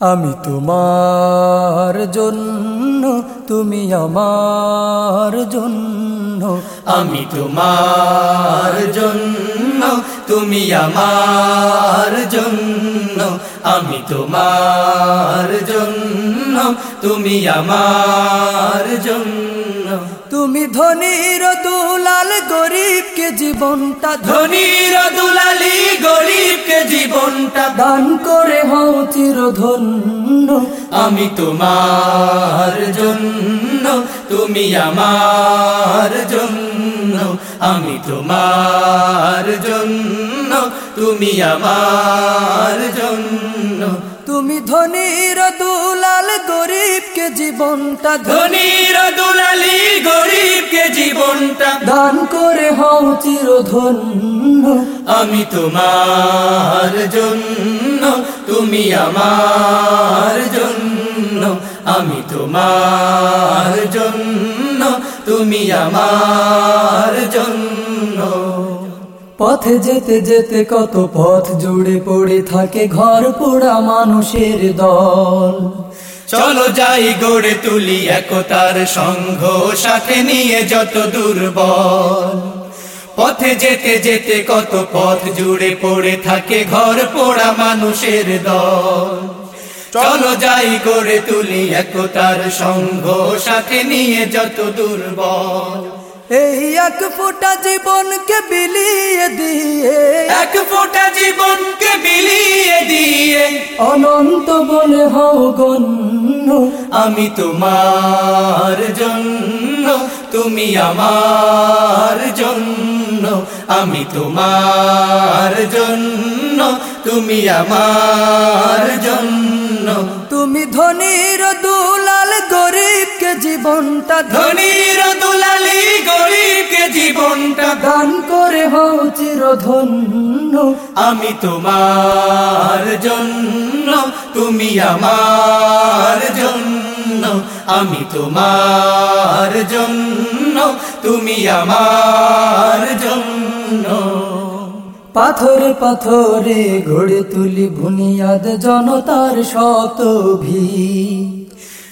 আমি তোমার জন্য, তুমি আমার জন্য। আমি তোমার জন্য, তুমি আমার জন্য। আমি তোমার জন্য, তুমি আমার জন্য। তুমি ধনির দুলাল গরিবকে জীবনটা ধনির দুলালি গরিবকে জীবনটা দান করে হও চিরধন্য। আমি তোমার জন্য তুমি আমার জন্য। আমি তোমার জন্য তুমি আমার জন্য। তুমি ধনির দুলাল গরিবকে জীবনটা ধনির দুলালি জীবনটা দান করে হও চিরধন্য। আমি তোমার জন্য তুমি আমার জন্য। আমি তোমার জন্য তুমি আমার জন্য। পথে যেতে যেতে কত পথ জুড়ে পড়ে থাকে ঘর পোড়া মানুষের দল। চলো যাই গড়ে তুলি একতার সংঘ সাথে নিয়ে যত দুর্বল। পথে যেতে যেতে কত পথ জুড়ে পড়ে থাকে ঘর পোড়া মানুষের দল। চলো যাই গড়ে তুলি একতার সংঘ সাথে নিয়ে যত দুর্বল। এই এক ফোঁটা জীবনকে বিলিয়ে দিয়ে এক ফোঁটা অনন্ত বলে হও গণ্য আমি তোমার জন্য তুমি আমার জন্য আমি তোমার জন্য তুমি আমার জন্য। তুমি ধনির দুলাল গরিবকে জীবনটা ধনির জীবনটা দান করে হও চিরধন্য আমি তোমার জন্য তুমি আমার জন্য। আমি তোমার জন্য তুমি আমার জন্য। পাথরে পাথরে গড়ে তুলি বুনিয়াদ জনতার শত ভি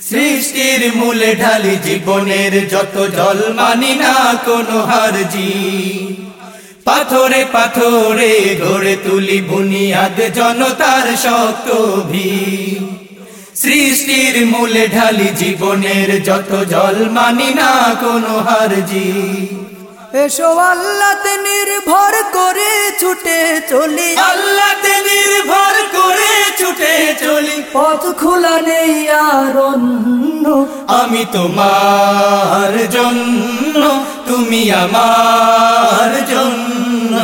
সৃষ্টির মূলে ঢালি জীবনের যত জল মানি না কোনো হারজি। পাথরে পাথরে গড়ে তুলি বুনিয়াদ জনতার শক্ত ভি সৃষ্টির মূলে ঢালি জীবনের যত জল মানি না কোনো হারজি। এসো আল্লাতে নির্ভর করে ছুটে চলি। আল্লাহতে পথ খোলা নেই আর অন্য। আমি তোমার জন্য তুমি আমার জন্য।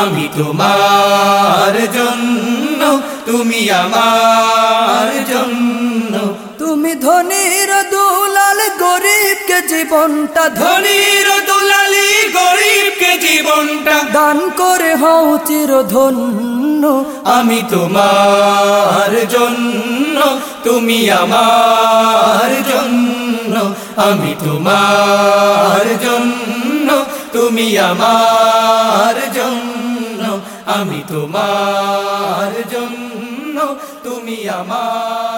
আমি তোমার জন্য তুমি আমার জন্য। তুমি ধনির দুলাল গরিবকে জীবনটা ধনির দুলালি গরিবকে জীবনটা। দান করে হও চিরধন্য। আমি তোমার জন্য তুমি আমার জন্য। আমি তোমার জন্য তুমি আমার জন্য। আমি তোমার জন্য তুমি আমার